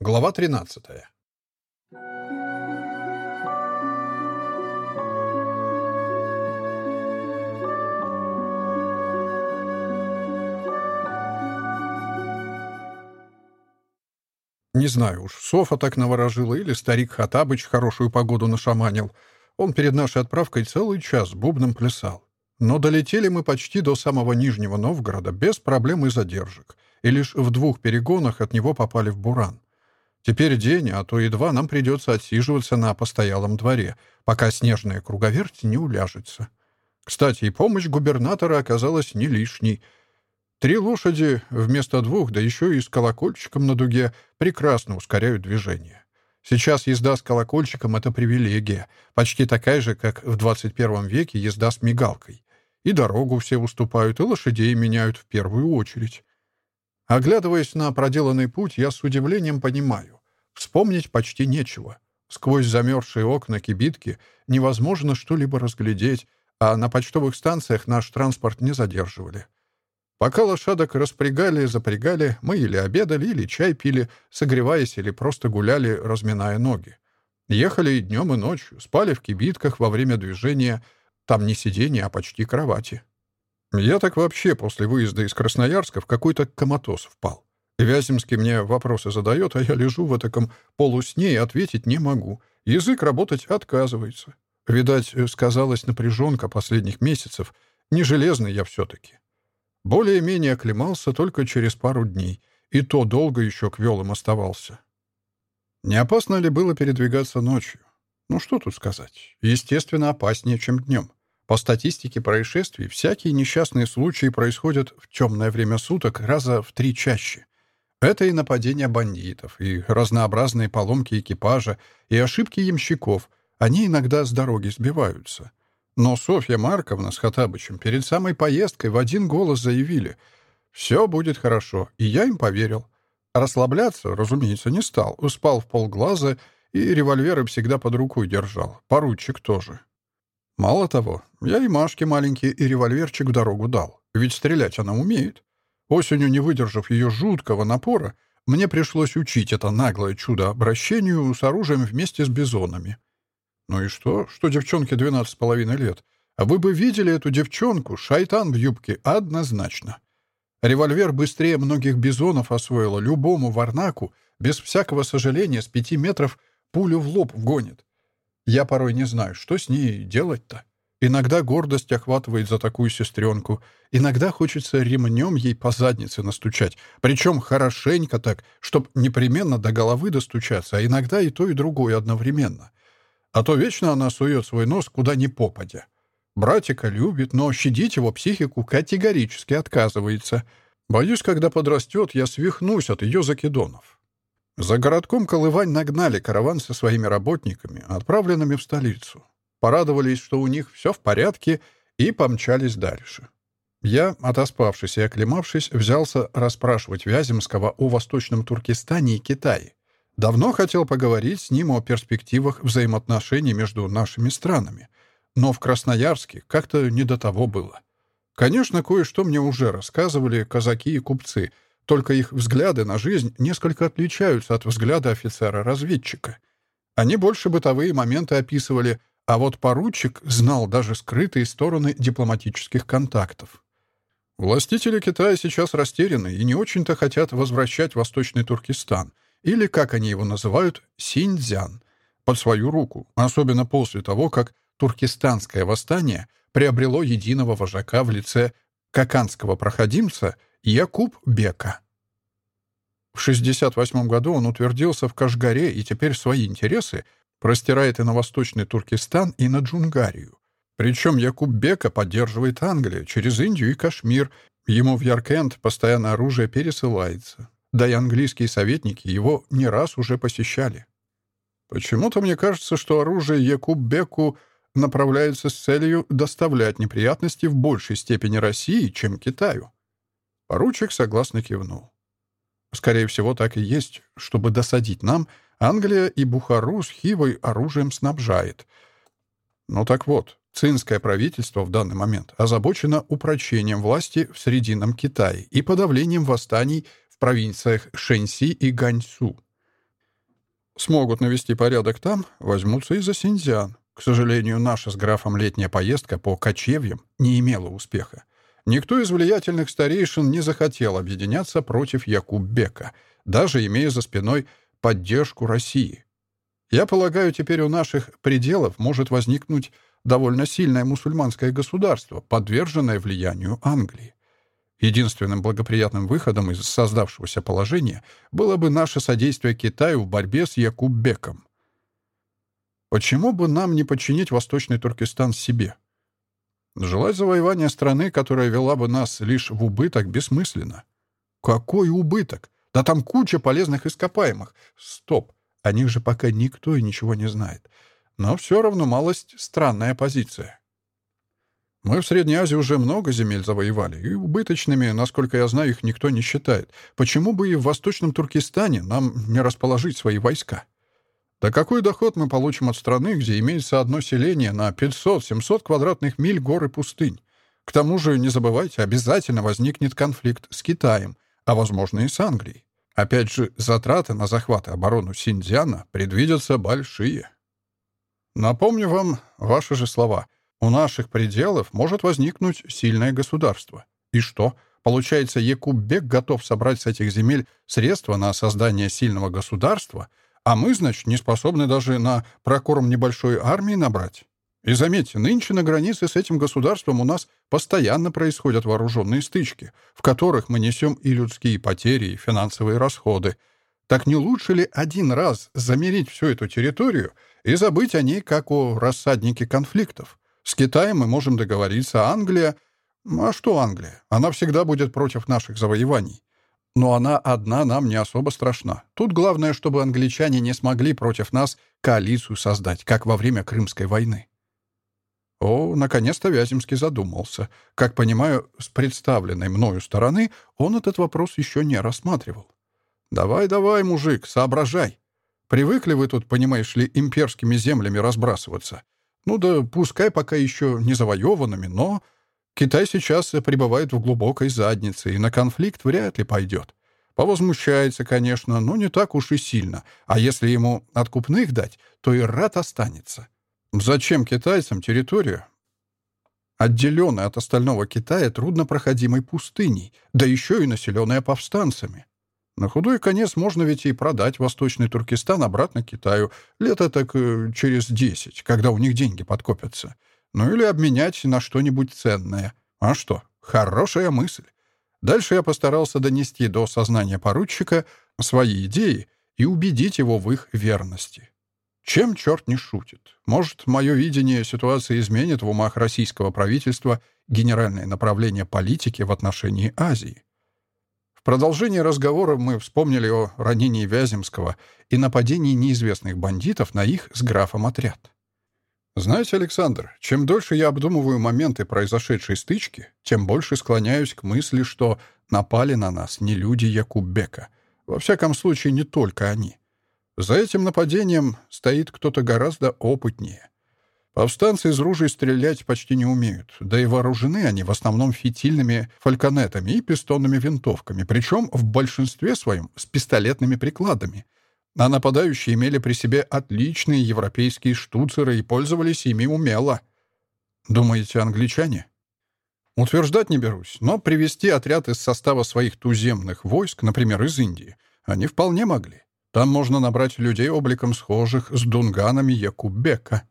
Глава 13. Не знаю уж, Софа так наворожила или старик Хатабыч хорошую погоду нашаманил. Он перед нашей отправкой целый час бубном плясал. Но долетели мы почти до самого Нижнего Новгорода без проблем и задержек, и лишь в двух перегонах от него попали в буран. Теперь день, а то и два нам придется отсиживаться на постоялом дворе, пока снежная круговерть не уляжется. Кстати, и помощь губернатора оказалась не лишней. Три лошади вместо двух, да еще и с колокольчиком на дуге, прекрасно ускоряют движение. Сейчас езда с колокольчиком — это привилегия, почти такая же, как в 21 веке езда с мигалкой. И дорогу все уступают, и лошадей меняют в первую очередь. Оглядываясь на Вспомнить почти нечего. Сквозь замерзшие окна кибитки невозможно что-либо разглядеть, а на почтовых станциях наш транспорт не задерживали. Пока лошадок распрягали и запрягали, мы или обедали, или чай пили, согреваясь или просто гуляли, разминая ноги. Ехали и днем, и ночью, спали в кибитках во время движения, там не сиденье, а почти кровати. Я так вообще после выезда из Красноярска в какой-то коматоз впал. Вяземский мне вопросы задает, а я лежу в таком полусне и ответить не могу. Язык работать отказывается. Видать, сказалась напряженка последних месяцев. Не железный я все-таки. Более-менее оклемался только через пару дней, и то долго еще к велам оставался. Не опасно ли было передвигаться ночью? Ну что тут сказать? Естественно, опаснее, чем днем. По статистике происшествий, всякие несчастные случаи происходят в темное время суток раза в три чаще. Это и нападение бандитов, и разнообразные поломки экипажа, и ошибки ямщиков. Они иногда с дороги сбиваются. Но Софья Марковна с Хатабычем перед самой поездкой в один голос заявили «Все будет хорошо», и я им поверил. Расслабляться, разумеется, не стал. Успал в полглаза и револьверы всегда под рукой держал. Поручик тоже. Мало того, я и Машке маленький и револьверчик в дорогу дал. Ведь стрелять она умеет. Осенью, не выдержав ее жуткого напора, мне пришлось учить это наглое чудо обращению с оружием вместе с бизонами. Ну и что, что девчонке двенадцать с половиной лет? А вы бы видели эту девчонку, шайтан в юбке, однозначно. Револьвер быстрее многих бизонов освоила любому варнаку, без всякого сожаления, с пяти метров пулю в лоб вгонит. Я порой не знаю, что с ней делать-то. Иногда гордость охватывает за такую сестренку, иногда хочется ремнем ей по заднице настучать, причем хорошенько так, чтоб непременно до головы достучаться, а иногда и то, и другое одновременно. А то вечно она сует свой нос куда ни попадя. Братика любит, но щадить его психику категорически отказывается. Боюсь, порадовались, что у них все в порядке, и помчались дальше. Я, отоспавшись и оклемавшись, взялся расспрашивать Вяземского о Восточном Туркестане и Китае. Давно хотел поговорить с ним о перспективах взаимоотношений между нашими странами, но в Красноярске как-то не до того было. Конечно, кое-что мне уже рассказывали казаки и купцы, только их взгляды на жизнь несколько отличаются от взгляда офицера-разведчика. Они больше бытовые моменты описывали, а вот поручик знал даже скрытые стороны дипломатических контактов. Властители Китая сейчас растеряны и не очень-то хотят возвращать Восточный Туркестан, или, как они его называют, Синьцзян, под свою руку, особенно после того, как туркестанское восстание приобрело единого вожака в лице каканского проходимца Якуб Бека. В 1968 году он утвердился в Кашгаре и теперь свои интересы – простирает и на Восточный Туркестан, и на Джунгарию. Причем Якуб Бека поддерживает Англию через Индию и Кашмир. Ему в Яркент постоянно оружие пересылается. Да и английские советники его не раз уже посещали. Почему-то мне кажется, что оружие Якуб Беку направляется с целью доставлять неприятности в большей степени России, чем Китаю. Поручик согласно кивнул. Скорее всего, так и есть. Чтобы досадить нам, Англия и Бухару с Хивой оружием снабжает. Ну так вот, цинское правительство в данный момент озабочено упрочением власти в Срединном Китае и подавлением восстаний в провинциях Шэньси и Ганьсу. Смогут навести порядок там, возьмутся и за Синьцзян. К сожалению, наша с графом летняя поездка по кочевьям не имела успеха. Никто из влиятельных старейшин не захотел объединяться против Якуббека, даже имея за спиной поддержку России. Я полагаю, теперь у наших пределов может возникнуть довольно сильное мусульманское государство, подверженное влиянию Англии. Единственным благоприятным выходом из создавшегося положения было бы наше содействие Китаю в борьбе с Якуббеком. Почему бы нам не подчинить Восточный Туркестан себе? Желать завоевания страны, которая вела бы нас лишь в убыток, бессмысленно. Какой убыток? Да там куча полезных ископаемых. Стоп, о них же пока никто и ничего не знает. Но все равно малость странная позиция. Мы в Средней Азии уже много земель завоевали, и убыточными, насколько я знаю, их никто не считает. Почему бы и в Восточном Туркестане нам не расположить свои войска? Да какой доход мы получим от страны, где имеется одно селение на 500-700 квадратных миль гор и пустынь? К тому же, не забывайте, обязательно возникнет конфликт с Китаем, а, возможно, и с Англией. Опять же, затраты на захват и оборону Синьцзяна предвидятся большие. Напомню вам ваши же слова. У наших пределов может возникнуть сильное государство. И что? Получается, Якуббек готов собрать с этих земель средства на создание сильного государства — а мы, постоянно происходят вооруженные стычки, в которых мы несем и людские потери, и финансовые расходы. Так не лучше ли один раз замерить всю эту территорию и забыть о ней как о рассаднике конфликтов? С Китаем мы можем договориться, Англия... А что Англия? Она всегда будет против наших завоеваний. Но она одна нам не особо страшна. Тут главное, чтобы англичане не смогли против нас коалицию создать, как во время Крымской войны. О, наконец-то Вяземский задумался. Как понимаю, с представленной мною стороны он этот вопрос еще не рассматривал. «Давай, давай, мужик, соображай. Привыкли вы тут, понимаешь ли, имперскими землями разбрасываться. Ну да пускай пока еще не завоеванными, но Китай сейчас пребывает в глубокой заднице и на конфликт вряд ли пойдет. Повозмущается, конечно, но не так уж и сильно. А если ему откупных дать, то и рад останется. Зачем китайцам территорию, отделенная от остального Китая труднопроходимой пустыней, да еще и населенная повстанцами? На худой конец можно ведь и продать Восточный Туркестан обратно Китаю лето так э, через десять, когда у них деньги подкопятся. Ну или обменять на что-нибудь ценное. А что? Хорошая мысль. Дальше я постарался донести до сознания поручика свои идеи Чем черт не шутит? Может, мое видение ситуации изменит в умах российского правительства генеральное направление политики в отношении Азии? В продолжении разговора мы вспомнили о ранении Вяземского и нападении неизвестных бандитов на их с графом отряд. Знаете, Александр, чем дольше я обдумываю моменты произошедшей стычки, тем больше склоняюсь к мысли, что напали на нас не люди Якуббека. Во всяком случае, не только они. За этим нападением стоит кто-то гораздо опытнее. Повстанцы из ружей стрелять почти не умеют, да и вооружены они в основном фитильными фальконетами и пистонными винтовками, причем в большинстве своем с пистолетными прикладами — а нападающие имели при себе отличные европейские штуцеры и пользовались ими умело. Думаете, англичане? Утверждать не берусь, но привести отряд из Там можно набрать людей, обликом схожих с дунганами Якубека.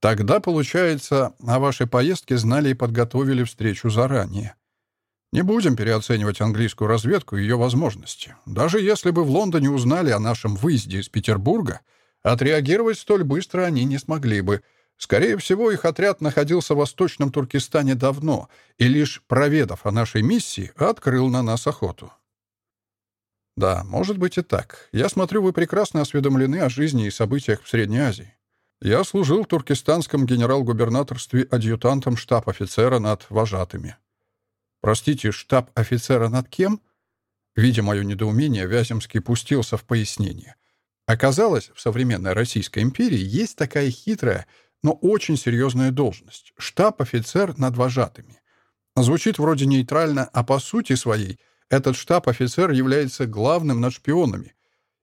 Тогда, получается, о вашей поездке знали и подготовили встречу заранее. Не будем переоценивать английскую разведку и ее возможности. Даже если бы в Лондоне узнали о нашем выезде из Петербурга, отреагировать столь быстро они не смогли бы. Скорее всего, их отряд находился в Восточном Туркестане давно, и лишь проведав о нашей миссии, открыл на нас охоту. Да, может быть и так. Я смотрю, вы прекрасно осведомлены о жизни и событиях в Средней Азии. Я служил в туркестанском генерал-губернаторстве адъютантом штаб-офицера над вожатыми. Простите, штаб-офицера над кем? Видя мое недоумение, Вяземский пустился в пояснение. Оказалось, в современной Российской империи есть такая хитрая, но очень серьезная должность — штаб-офицер над вожатыми. Звучит вроде нейтрально, а по сути своей — этот штаб-офицер является главным над шпионами.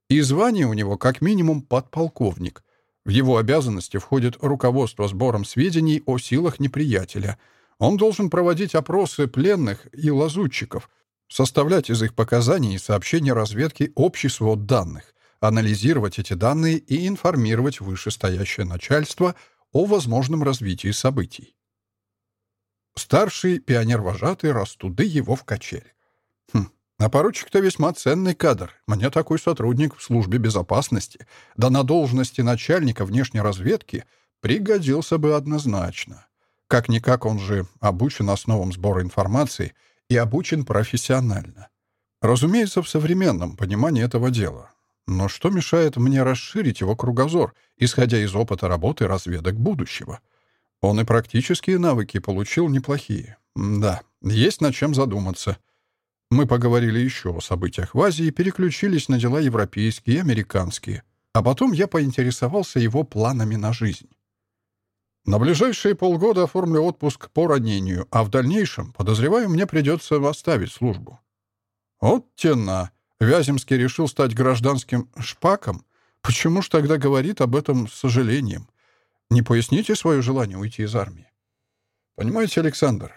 И звание у него как минимум подполковник. В его обязанности входит руководство сбором сведений о силах неприятеля. Он должен проводить опросы пленных и лазутчиков, составлять из их показаний и сообщений разведки общий свод данных, анализировать эти данные и информировать вышестоящее начальство о возможном развитии событий. Старший пионер-вожатый растуды его в качели. Хм, а поручик-то весьма ценный кадр. Мне такой сотрудник в службе безопасности, да на должности начальника внешней разведки пригодился бы однозначно. Как-никак он же обучен основам сбора информации и обучен профессионально. Разумеется, в современном понимании этого дела. Но что мешает мне расширить его кругозор, исходя из опыта работы разведок будущего? Он и практические навыки получил неплохие. Да, есть над чем задуматься. Мы поговорили еще о событиях в Азии и переключились на дела европейские и американские. А потом я поинтересовался его планами на жизнь. На ближайшие полгода оформлю отпуск по ранению, а в дальнейшем, подозреваю, мне придется оставить службу. Вот тена. Вяземский решил стать гражданским шпаком. Почему ж тогда говорит об этом с сожалением? Не поясните свое желание уйти из армии?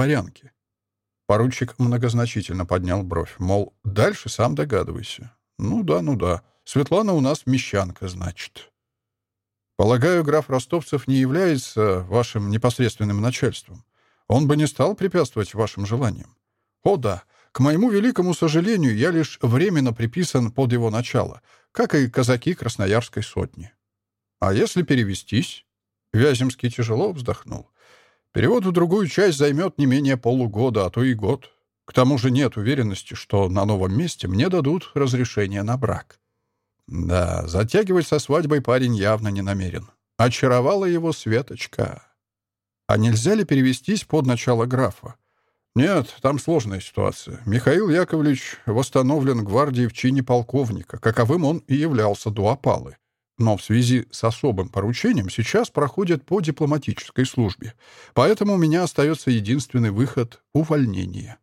Понимаете, Александр, в армии введена жесткая регламентация отношений. Офицер не может жениться без одобрения начальством кандидатуры его жены. О как! Не знал. Кажется, я слишком плохо осведомлен о жизни современных военных. И в частности, о жизни офицеров. Надо в Петербурге этот недостаток исправить. Мое же непосредственное начальство выступает категорически против женитьбы дворянина на ком бы то ни было, кроме дворянки. Перевод другую часть займет не менее полугода, а то и год. К тому же нет уверенности, что на новом месте мне дадут разрешение на брак. Да, затягивать со свадьбой парень явно не намерен. Очаровала его Светочка. А нельзя ли перевестись под начало графа? Нет, там сложная ситуация. Михаил Яковлевич восстановлен гвардией в чине полковника, каковым он и являлся до опалы. Но в связи с особым поручением сейчас проходит по дипломатической службе, поэтому у меня остается единственный выход — увольнение.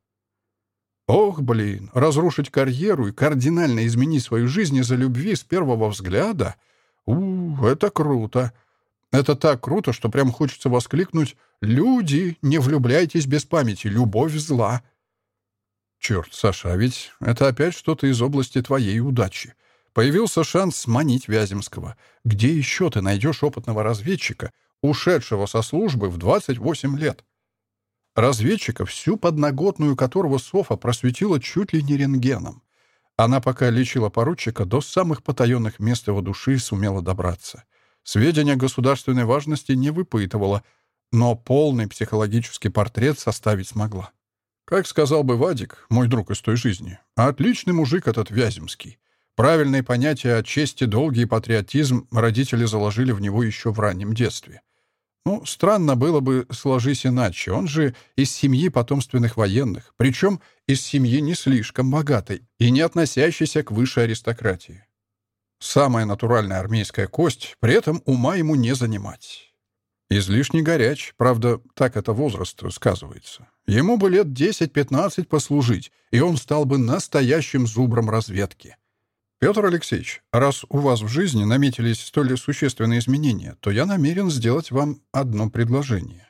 Ох, блин, разрушить карьеру и кардинально изменить свою жизнь из-за любви с первого взгляда? У, это круто. Это так круто, что прям хочется воскликнуть «Люди, не влюбляйтесь без памяти, любовь зла». Черт, Саша, а ведь это опять что-то из области твоей удачи. Появился шанс сманить Вяземского. Где еще ты найдешь опытного разведчика, ушедшего со службы в 28 лет? Разведчика, всю подноготную которого Софа просветила чуть ли не рентгеном. Она пока лечила поручика, до самых потаенных мест его души сумела добраться. Сведения государственной важности не выпытывала, но полный психологический портрет составить смогла. Как сказал бы Вадик, мой друг из той жизни, отличный мужик этот Вяземский. Правильные понятия о чести, долге и патриотизм родители заложили в него еще в раннем детстве. Ну, странно было бы, сложись иначе. Он же из семьи потомственных военных, причем из семьи не слишком богатой и не относящейся к высшей аристократии. Самая натуральная армейская кость, при этом ума ему не занимать. Излишне горяч, правда, так это возраст сказывается. Ему бы лет 10-15 послужить, и он стал бы настоящим зубром разведки. Петр Алексеевич, раз у вас в жизни наметились столь существенные изменения, то я намерен сделать вам одно предложение.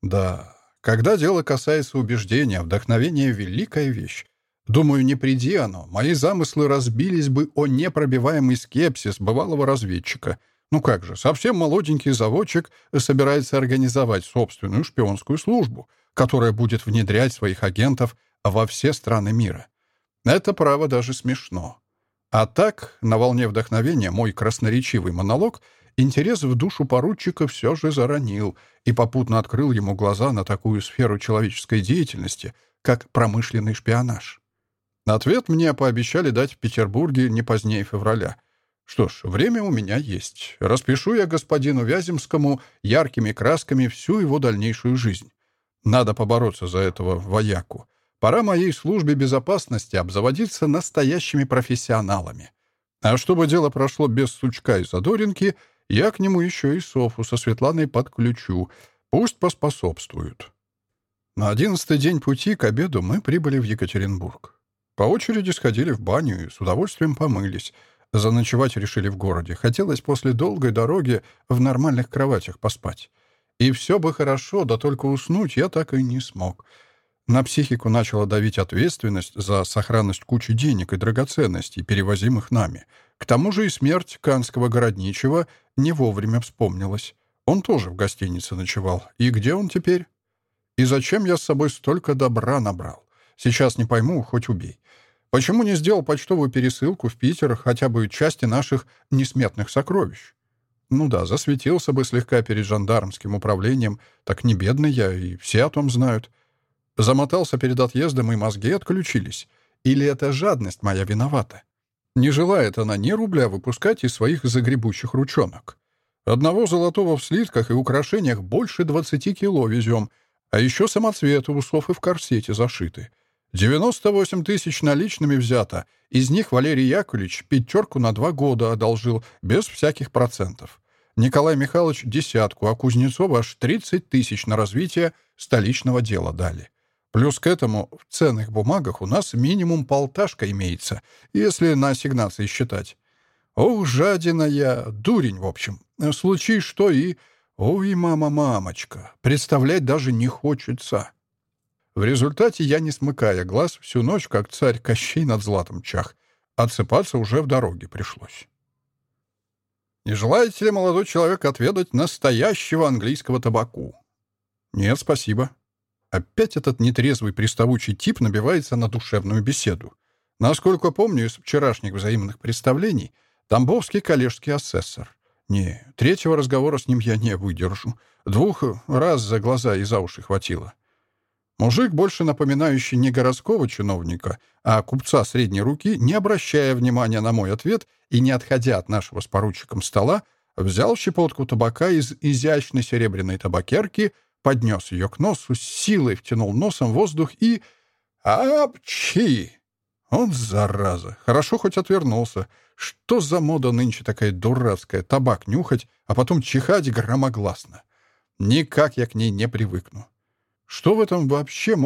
Да, когда дело касается убеждения, вдохновение — великая вещь. Думаю, не приди оно, мои замыслы разбились бы о непробиваемый скепсис бывалого разведчика. Ну как же, совсем молоденький заводчик собирается организовать собственную шпионскую службу, которая будет внедрять своих агентов во все страны мира. Это право даже смешно. А так, на волне вдохновения мой красноречивый монолог интерес в душу поручика все же заронил и попутно открыл ему глаза на такую сферу человеческой деятельности, как промышленный шпионаж. Ответ мне пообещали дать в Петербурге не позднее февраля. Что ж, время у меня есть. Распишу я господину Вяземскому яркими красками всю его дальнейшую жизнь. Надо побороться за этого вояку. Пора моей службе безопасности обзаводиться настоящими профессионалами. А чтобы дело прошло без сучка и задоринки, я к нему еще и Софу со Светланой подключу. Пусть поспособствуют. На одиннадцатый день пути к обеду мы прибыли в Екатеринбург. По очереди сходили в баню и с удовольствием помылись. Заночевать решили в городе. Хотелось после долгой дороги в нормальных кроватях поспать. И все бы хорошо, да только уснуть я так и не смог — На психику начала давить ответственность за сохранность кучи денег и драгоценностей, перевозимых нами. К тому же и смерть канского городничего не вовремя вспомнилась. Он тоже в гостинице ночевал. И где он теперь? И зачем я с собой столько добра набрал? Сейчас не пойму, хоть убей. Почему не сделал почтовую пересылку в Питер хотя бы части наших несметных сокровищ? Ну да, засветился бы слегка перед жандармским управлением, так не бедный Замотался перед отъездом и мозги отключились. Или это жадность моя виновата? Не желает она ни рубля выпускать из своих загребущих ручонок. Одного золотого в слитках и украшениях больше 20 кило везем, а еще самоцветы усов и в корсете зашиты. 98 тысяч наличными взято, из них Валерий Яковлевич пятерку на два года одолжил, без всяких процентов. Николай Михайлович десятку, а Кузнецов аж 30 тысяч на развитие столичного дела дали. Плюс к этому в ценных бумагах у нас минимум полташка имеется, если на ассигнации считать. Ох, жадина я, дурень, в общем. Случай что и... Ой, мама-мамочка, представлять даже не хочется. В результате я, не смыкая глаз, всю ночь, как царь Кощей над златом чах. Отсыпаться уже Опять этот нетрезвый приставучий тип набивается на душевную беседу. Насколько помню из вчерашних взаимных представлений, Тамбовский коллежский асессор. Не, третьего разговора с ним я не выдержу. Двух раз за глаза и за уши хватило. Мужик, больше напоминающий не городского чиновника, а купца средней руки, не обращая внимания на мой ответ и не отходя от нашего с поручиком стола, взял щепотку табака из изящной серебряной табакерки — поднес ее к носу, с силой втянул носом воздух и... Апчи! Он, зараза, хорошо хоть отвернулся. Что за мода нынче такая дурацкая, табак нюхать, а потом чихать громогласно? Никак я к ней не привыкну. Что в этом вообще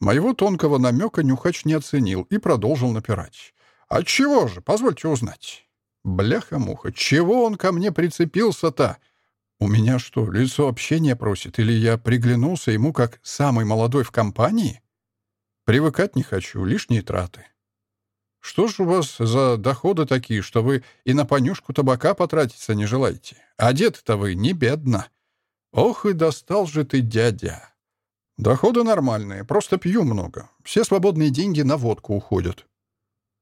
может быть приятного? Ну, не понимаю я и, наверное, никогда уже не пойму. А ведь нюхают табак сейчас не одни мужчины. Женщины тоже, бывает, прочищают свои носики таким манером. Моего тонкого намека нюхач не оценил и продолжил напирать. «А чего же? Позвольте узнать». «Бляха-муха, чего он ко мне прицепился-то? У меня что, лицо общения просит, или я приглянулся ему как самый молодой в компании?» Привыкать не хочу, лишние траты. Что ж у вас за доходы такие, что вы и на понюшку табака потратиться не желаете? Одет-то вы не бедно. Ох и достал же ты, дядя. Доходы нормальные, просто пью много. Все свободные деньги на водку уходят.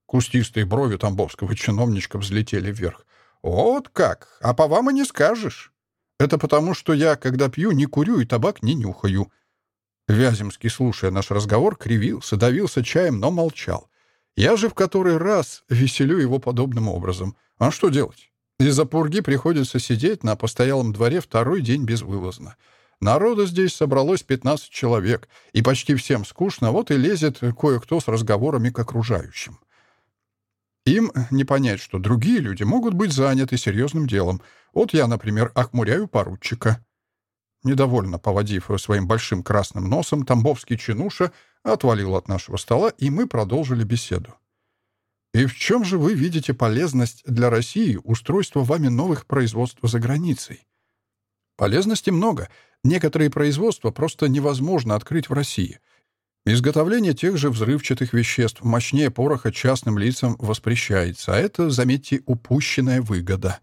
Кустистые брови тамбовского чиновничка взлетели вверх. «Вот как! А по вам и не скажешь. Это потому, что я, когда пью, не курю Народа здесь собралось 15 человек, и почти всем скучно, вот и лезет кое-кто с разговорами к окружающим. Им не понять, что другие люди могут быть заняты серьезным делом. Вот я, например, охмуряю поручика. Недовольно поводив своим большим красным носом, тамбовский чинуша отвалил от нашего стола, и мы продолжили беседу. И в чем же вы видите полезность для России устройства вами новых производств за границей? Полезности много — Некоторые производства просто невозможно открыть в России. Изготовление тех же взрывчатых веществ мощнее пороха частным лицам воспрещается, а это, заметьте, упущенная выгода.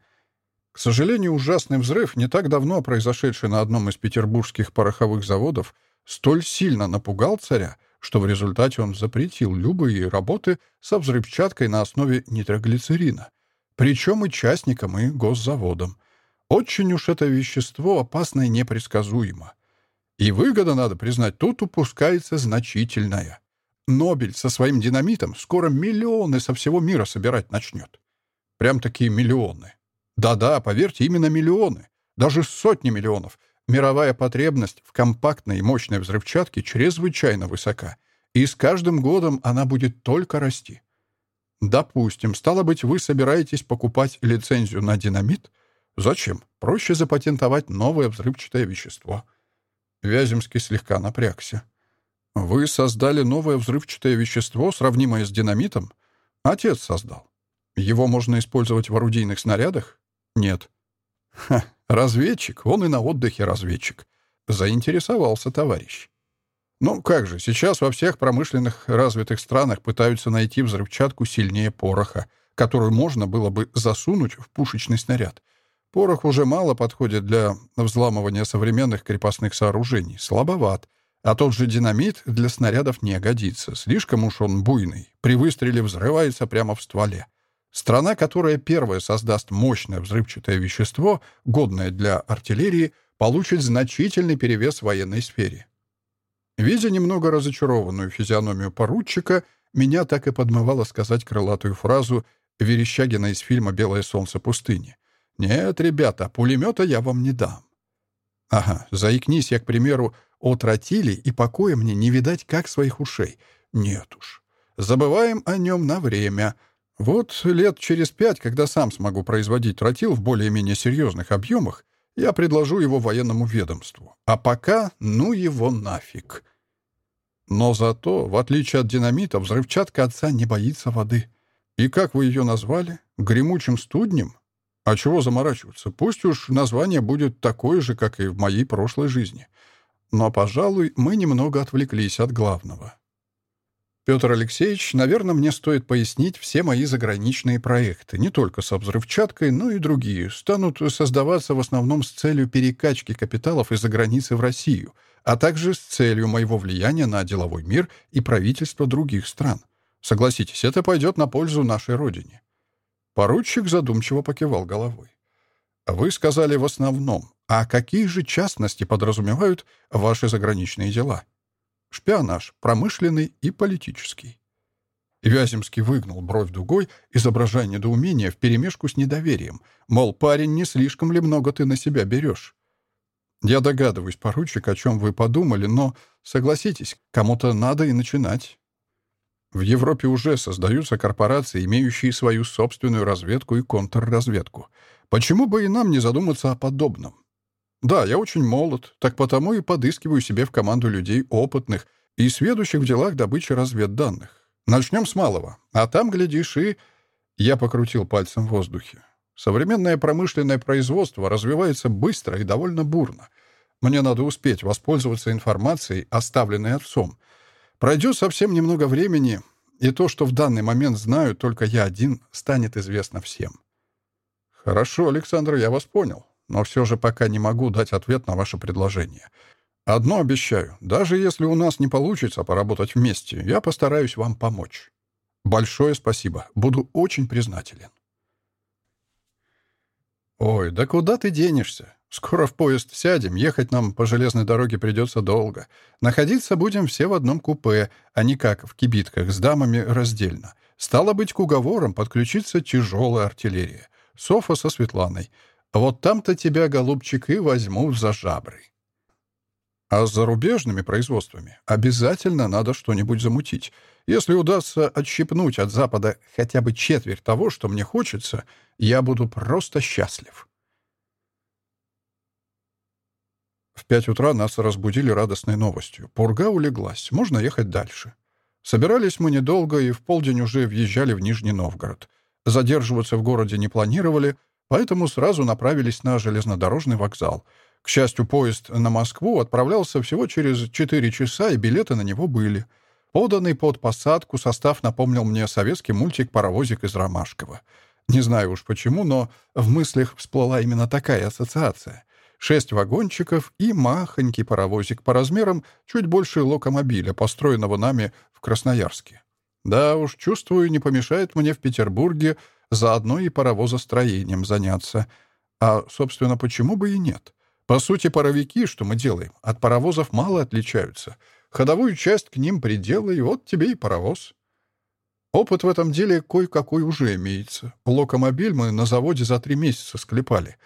К сожалению, ужасный взрыв, не так давно произошедший на одном из петербургских пороховых заводов, столь сильно напугал царя, что в результате он запретил любые работы со взрывчаткой на основе нитроглицерина, причем и частникам, и госзаводам. Очень уж это вещество опасное непредсказуемо. И выгода, надо признать, тут упускается значительная. Нобель со своим динамитом скоро миллионы со всего мира собирать начнет. Прям такие миллионы. Да-да, поверьте, именно миллионы. Даже сотни миллионов. Мировая потребность в компактной и мощной взрывчатке чрезвычайно высока. И с каждым годом она будет только расти. Допустим, стало быть, вы собираетесь покупать лицензию на динамит — Зачем? Проще запатентовать новое взрывчатое вещество. Вяземский слегка напрягся. Вы создали новое взрывчатое вещество, сравнимое с динамитом? Отец создал. Его можно использовать в орудийных снарядах? Нет. Ха, разведчик, он и на отдыхе разведчик. Заинтересовался товарищ. Ну как же, сейчас во всех промышленных развитых странах пытаются найти взрывчатку сильнее пороха, которую можно было бы засунуть в пушечный снаряд — Порох уже мало подходит для взламывания современных крепостных сооружений, слабоват. А тот же динамит для снарядов не годится, слишком уж он буйный. При выстреле взрывается прямо в стволе. Страна, которая первая создаст мощное взрывчатое вещество, годное для артиллерии, получит значительный перевес в военной сфере. Видя немного разочарованную физиономию поручика, меня так и подмывало сказать крылатую фразу Верещагина из фильма «Белое солнце пустыни». «Нет, ребята, пулемета я вам не дам». «Ага, заикнись я, к примеру, от Ратили, и покоя мне не видать, как своих ушей. Нет уж. Забываем о нем на время. Вот лет через пять, когда сам смогу производить Ратил в более-менее серьезных объемах, я предложу его военному ведомству. А пока ну его нафиг». Но зато, в отличие от динамита, взрывчатка отца не боится воды. И как вы ее назвали? Гремучим студнем? А чего заморачиваться? Пусть уж название будет такое же, как и в моей прошлой жизни. Но, пожалуй, мы немного отвлеклись от главного. Петр Алексеевич, наверное, мне стоит пояснить, все мои заграничные проекты, не только со взрывчаткой, но и другие, станут создаваться в основном с целью перекачки капиталов из-за границы в Россию, а также с целью моего влияния на деловой мир и правительство других стран. Согласитесь, это пойдет на пользу нашей Родине. Поручик задумчиво покивал головой. Вы сказали в основном. А какие же частности подразумевают ваши заграничные дела? Шпионаж, промышленный и политический. Вяземский выгнул бровь дугой, изображая недоумение вперемешку с недоверием. Мол, парень, не слишком ли много ты на себя берешь? Я догадываюсь, поручик, о чем вы подумали, но, согласитесь, кому-то надо и начинать. В Европе уже создаются корпорации, имеющие свою собственную разведку и контрразведку. Почему бы и нам не задуматься о подобном? Да, я очень молод, так потому и подыскиваю себе в команду людей опытных и сведущих в делах добычи разведданных. Начнем с малого, а там, глядишь, и... Я покрутил пальцем в воздухе. Современное промышленное производство развивается быстро и довольно бурно. Мне надо успеть воспользоваться информацией, оставленной отцом. Пройдет совсем немного времени, и то, что в данный момент знаю только я один, станет известно всем. Хорошо, Александр, я вас понял но все же пока не могу дать ответ на ваше предложение. Одно обещаю, даже если у нас не получится поработать вместе, я постараюсь вам помочь. Большое спасибо, буду очень признателен. Ой, да куда ты денешься? Скоро в поезд сядем, ехать нам по железной дороге придется долго. Находиться будем все в одном купе, а не как в кибитках с дамами раздельно. Стало быть, к уговорам подключится тяжелая артиллерия. Софа со Светланой. Вот там-то тебя, голубчик, и возьму за жабры. А с зарубежными производствами обязательно надо что-нибудь замутить. Если удастся отщипнуть от Запада хотя бы четверть того, что мне хочется, я буду просто счастлив». В пять утра нас разбудили радостной новостью. Пурга улеглась, можно ехать дальше. Собирались мы недолго и в полдень уже въезжали в Нижний Новгород. Задерживаться в городе не планировали, поэтому сразу направились на железнодорожный вокзал. К счастью, поезд на Москву отправлялся всего через 4 часа, и билеты на него были. Поданный под посадку состав напомнил мне советский мультик «Паровозик из Ромашкова». Не знаю уж почему, но в мыслях всплыла именно такая ассоциация. Шесть вагончиков и махонький паровозик по размерам чуть больше локомобиля, построенного нами в Красноярске. Да уж, чувствую, не помешает мне в Петербурге заодно и паровозостроением заняться. А, собственно, почему бы и нет? По сути, паровики, что мы делаем, от паровозов мало отличаются. Ходовую часть к ним приделай, вот тебе и паровоз. Опыт в этом деле кое-какой уже имеется. Локомобиль мы на заводе за три месяца склепали.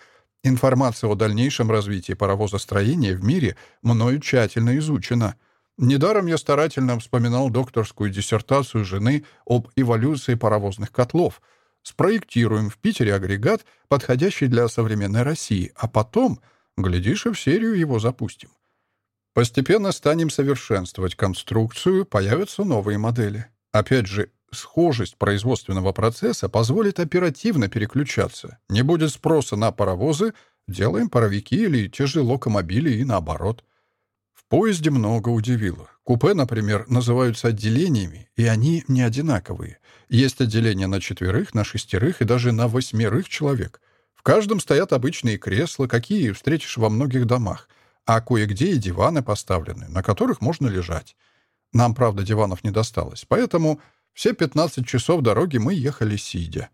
Информация о дальнейшем развитии паровозостроения в мире мною тщательно изучена. Недаром я старательно вспоминал докторскую диссертацию жены об эволюции паровозных котлов. Спроектируем в Питере агрегат, подходящий для современной России, а потом, глядишь, и в серию его запустим. Постепенно станем совершенствовать конструкцию, появятся новые модели. Опять же, схожесть производственного процесса позволит оперативно переключаться. Не будет спроса на паровозы, делаем паровики или те же локомобили и наоборот. В поезде много удивило. Купе, например, называются отделениями, и они не одинаковые. Есть отделения на четверых, на шестерых и даже на восьмерых человек. В каждом стоят обычные кресла, какие встретишь во многих домах, а кое-где и диваны поставлены, на которых можно лежать. Нам, правда, диванов не досталось, поэтому все 15 часов дороги мы ехали сидя.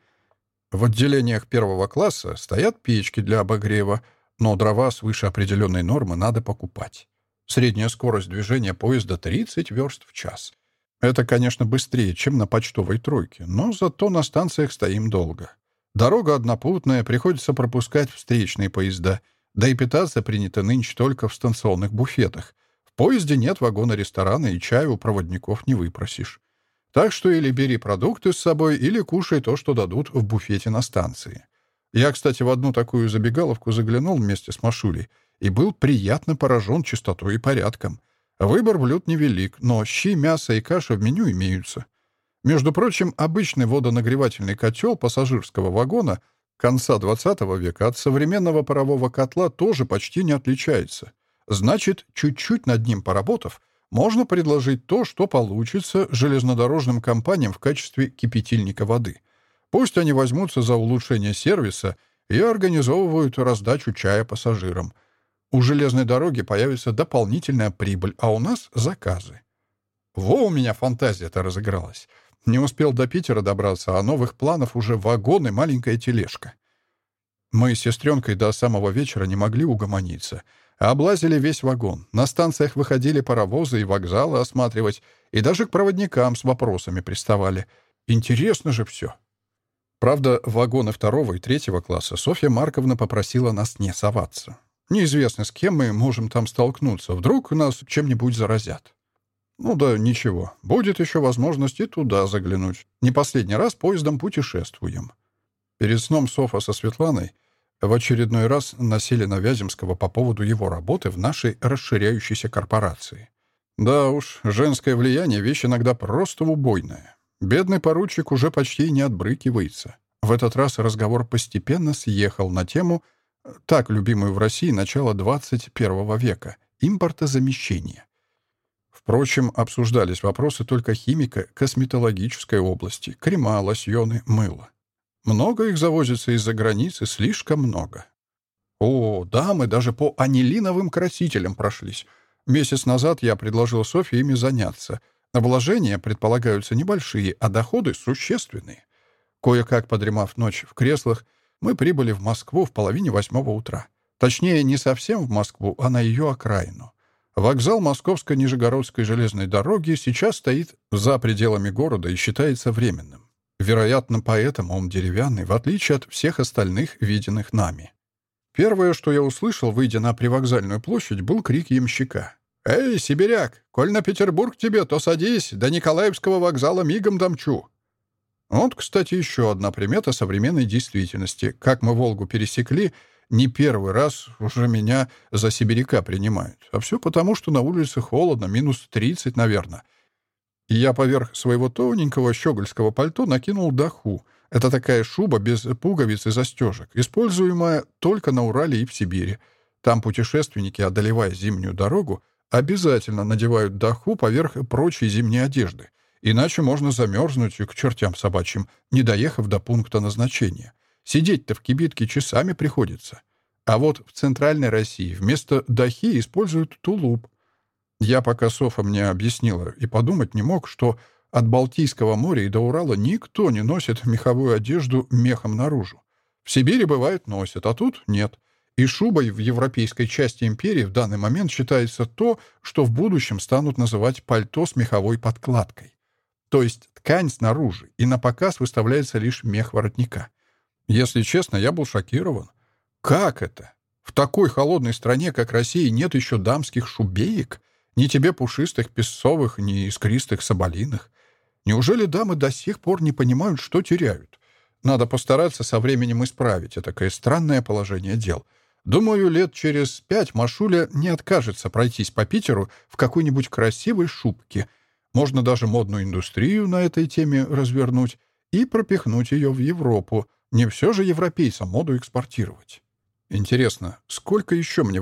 В отделениях первого класса стоят печки для обогрева, но дрова свыше определенной нормы надо покупать. Средняя скорость движения поезда 30 верст в час. Это, конечно, быстрее, чем на почтовой тройке, но зато на станциях стоим долго. Дорога однопутная, приходится пропускать встречные поезда, да и питаться принято нынче только в станционных буфетах. В поезде нет вагона-ресторана, и чая Так что или бери продукты с собой, или кушай то, что дадут в буфете на станции. Я, кстати, в одну такую забегаловку заглянул вместе с Машулей и был приятно поражен чистотой и порядком. Выбор блюд невелик, но щи, мясо и каша в меню имеются. Между прочим, обычный водонагревательный котел пассажирского вагона конца XX века от современного парового котла тоже почти не отличается. Значит, чуть-чуть над ним поработав — можно предложить то, что получится железнодорожным компаниям в качестве кипятильника воды. Пусть они возьмутся за улучшение сервиса и организовывают раздачу чая пассажирам. У железной дороги появится дополнительная прибыль, а у нас — заказы. Во у меня фантазия-то разыгралась. Не успел до Питера добраться, а новых планов уже вагон и маленькая тележка. Мы с сестренкой до Облазили весь вагон. На станциях выходили паровозы и вокзалы осматривать, и даже к проводникам с вопросами приставали. Интересно же все. Правда, вагоны второго и третьего класса Софья Марковна попросила нас не соваться. Неизвестно, с кем мы можем там столкнуться. Вдруг нас чем-нибудь заразят. Ну да ничего, будет еще возможность и туда заглянуть. Не последний раз поездом путешествуем. Перед сном Софа со Светланой — в очередной раз насели на Вяземского по поводу его работы в нашей расширяющейся корпорации. Да уж, женское влияние — вещь иногда просто убойная. Бедный поручик уже почти не отбрыкивается. В этот раз разговор постепенно съехал на тему, так любимую в России начала 21 века — импортозамещения. Впрочем, обсуждались вопросы только химика косметологической области — крема, лосьоны, мыло. Много их завозится из-за границы, слишком много. О, да, мы даже по анилиновым красителям прошлись. Месяц назад я предложил Софье ими заняться. Вложения предполагаются небольшие, а доходы существенные. Кое-как подремав ночь в креслах, мы прибыли в Москву в половине восьмого утра. Точнее, не совсем в Москву, а на ее окраину. Вокзал Московско-Нижегородской железной дороги сейчас стоит за пределами города и считается временным. Вероятно, поэтому он деревянный, в отличие от всех остальных, виденных нами. Первое, что я услышал, выйдя на привокзальную площадь, был крик ямщика. «Эй, сибиряк, коль на Петербург тебе, то садись, до Николаевского вокзала мигом домчу». Вот, кстати, еще одна примета современной действительности. Как Я поверх своего тоненького щегольского пальто накинул даху. Это такая шуба без пуговиц и застежек, используемая только на Урале и в Сибири. Там путешественники, одолевая зимнюю дорогу, обязательно надевают даху поверх прочей зимней одежды, иначе можно замерзнуть к чертям собачьим, не доехав до пункта назначения. Сидеть-то в кибитке часами приходится. А вот в Центральной России вместо дахи используют тулуп — Я пока Софа мне объяснила и подумать не мог, что от Балтийского моря и до Урала никто не носит меховую одежду мехом наружу. В Сибири, бывает, носят, а тут нет. И шубой в европейской части империи в данный момент считается то, что в будущем станут называть пальто с меховой подкладкой. То есть ткань снаружи, и на показ выставляется лишь мех воротника. Если честно, я был шокирован. Как это? В такой холодной стране, как Россия, нет еще дамских шубеек? Ни тебе пушистых, песцовых, ни искристых соболиных. Неужели дамы до сих пор не понимают, что теряют? Надо постараться со временем исправить это такое странное положение дел. Думаю, лет через пять Машуля не откажется пройтись по Питеру в какой-нибудь красивой шубке. Можно даже модную индустрию на этой теме развернуть и пропихнуть ее в Европу. Не все же европейцам моду экспортировать. Интересно, сколько еще мне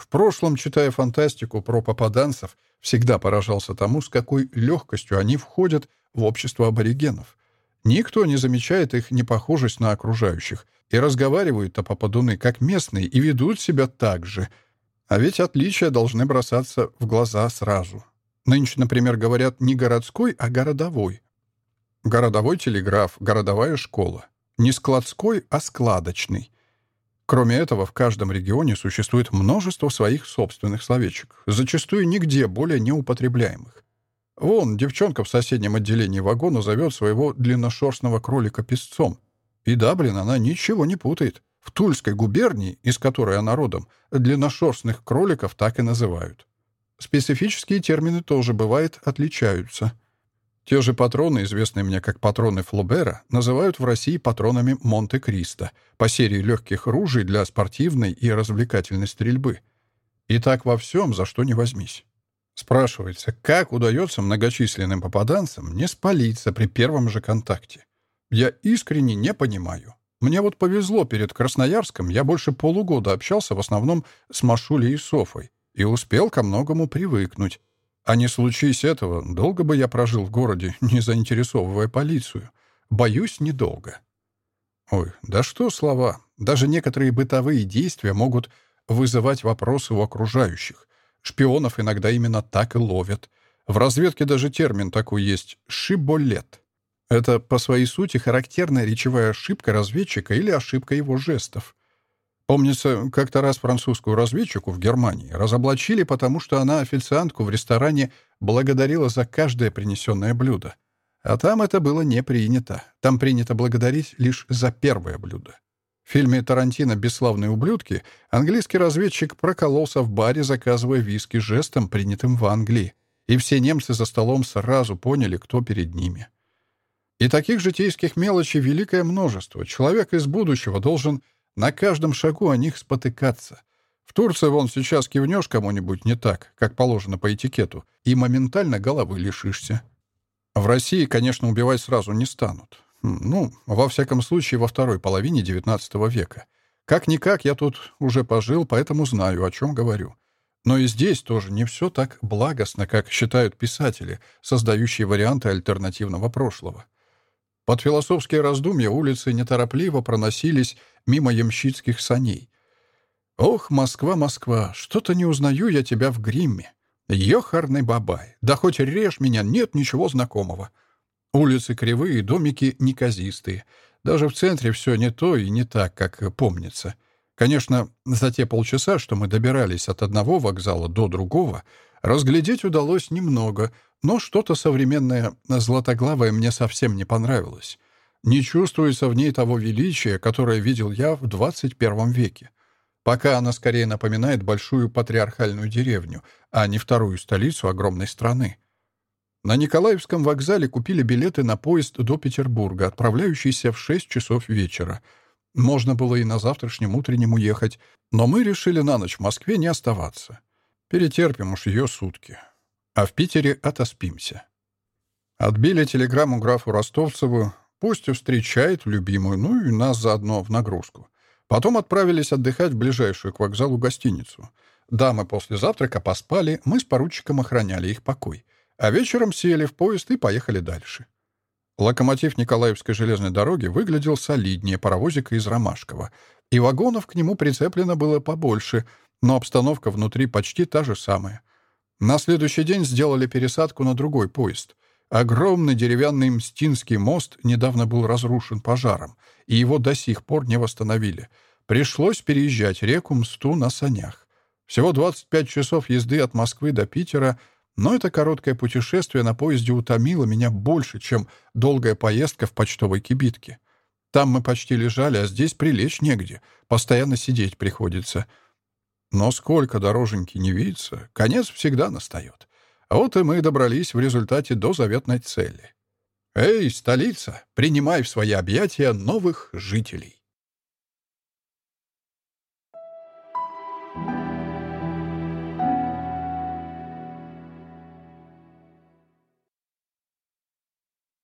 в этой жизни удивляться придется? В прошлом, читая фантастику про попаданцев, всегда поражался тому, с какой легкостью они входят в общество аборигенов. Никто не замечает их непохожесть на окружающих, и разговаривают-то попадуны как местные и ведут себя так же. А ведь отличия должны бросаться в глаза сразу. Нынче, например, говорят не городской, а городовой. Городовой телеграф, городовая школа. Не складской, а складочный. Кроме этого, в каждом регионе существует множество своих собственных словечек, зачастую нигде более неупотребляемых. Вон, девчонка в соседнем отделении вагона зовет своего длинношерстного кролика песцом. И да, блин, она ничего не путает. В Тульской губернии, из которой она родом, длинношерстных кроликов так Те же патроны, известные мне как патроны Флобера, называют в России патронами Монте-Кристо по серии легких ружей для спортивной и развлекательной стрельбы. И так во всем, за что не возьмись. Спрашивается, как удается многочисленным попаданцам не спалиться при первом же контакте? Я искренне не понимаю. Мне вот повезло перед Красноярском, я больше полугода общался в основном с Машулей и Софой и успел ко многому привыкнуть, А не случись этого, долго бы я прожил в городе, не заинтересовывая полицию. Боюсь, недолго. Ой, да что слова. Даже некоторые бытовые действия могут вызывать вопросы у окружающих. Шпионов иногда именно так и ловят. В разведке даже термин такой есть — «шиболет». Это по своей сути характерная речевая ошибка разведчика или ошибка его жестов. Помнится, как-то раз французскую разведчику в Германии разоблачили, потому что она официантку в ресторане благодарила за каждое принесенное блюдо. А там это было не принято. Там принято благодарить лишь за первое блюдо. В фильме Тарантино «Бесславные ублюдки» английский разведчик прокололся в баре, заказывая виски жестом, принятым в Англии. И все немцы за столом сразу поняли, кто перед ними. И таких житейских мелочей великое множество. Человек из будущего должен на каждом шагу о них спотыкаться. В Турции вон сейчас кивнешь кому-нибудь не так, как положено по этикету, и моментально головы лишишься. В России, конечно, убивать сразу не станут. Хм, ну, во всяком случае, во второй половине XIX века. Как-никак я тут уже пожил, поэтому знаю, о чем говорю. Но и здесь тоже не все так благостно, как считают писатели, создающие варианты альтернативного прошлого. Под философские раздумья улицы неторопливо проносились мимо ямщицких саней. «Ох, Москва, Москва, что-то не узнаю я тебя в гримме. Ёхарный бабай, да хоть режь меня, нет ничего знакомого. Улицы кривые, домики неказистые. Даже в центре все не то и не так, как помнится. Конечно, за те полчаса, что мы добирались от одного вокзала до другого, разглядеть удалось немного, но что-то современное златоглавое мне совсем не понравилось. Не чувствуется в ней того величия, которое видел я в 21 веке. Пока она скорее напоминает большую патриархальную деревню, а не вторую столицу огромной страны. На Николаевском вокзале купили билеты на поезд до Петербурга, отправляющийся в 6 часов вечера. Можно было и на завтрашнем утреннем уехать, но мы решили на ночь в Москве не оставаться. Перетерпим уж ее сутки. А в Питере отоспимся. Отбили телеграмму графу Ростовцеву, Пусть встречает любимую, ну и нас заодно в нагрузку. Потом отправились отдыхать в ближайшую к вокзалу гостиницу. Дамы после завтрака поспали, мы с поручиком охраняли их покой. А вечером сели в поезд и поехали дальше. Локомотив Николаевской железной дороги выглядел солиднее паровозика из Ромашкова, и вагонов к нему прицеплено было побольше, но обстановка внутри почти та же самая. На следующий день сделали пересадку на другой поезд. Огромный деревянный Мстинский мост недавно был разрушен пожаром, и его до сих пор не восстановили. Пришлось переезжать реку Мсту на санях. Всего 25 часов езды от Москвы до Питера, но это короткое путешествие на поезде утомило меня больше, чем долгая поездка в почтовой кибитке. Там мы почти лежали, а здесь прилечь негде. Постоянно сидеть приходится. Но сколько дороженьки не видится, конец всегда настает. А вот и мы добрались